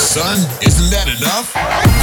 son, isn't that enough?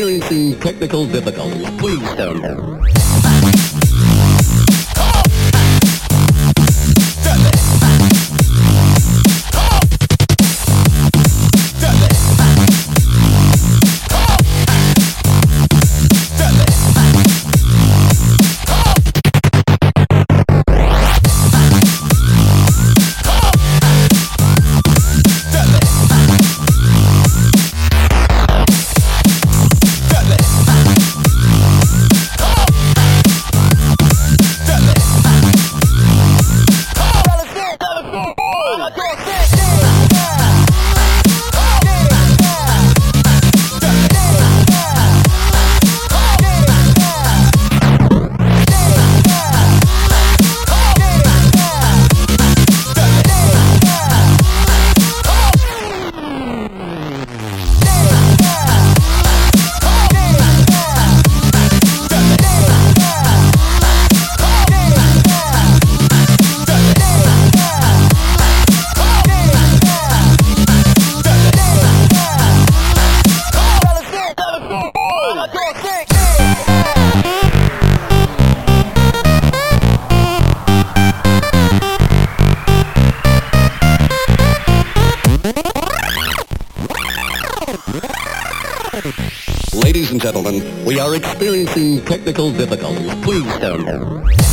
Experiencing technical difficulties. Please stand by. We are experiencing technical difficulties. Please stand by.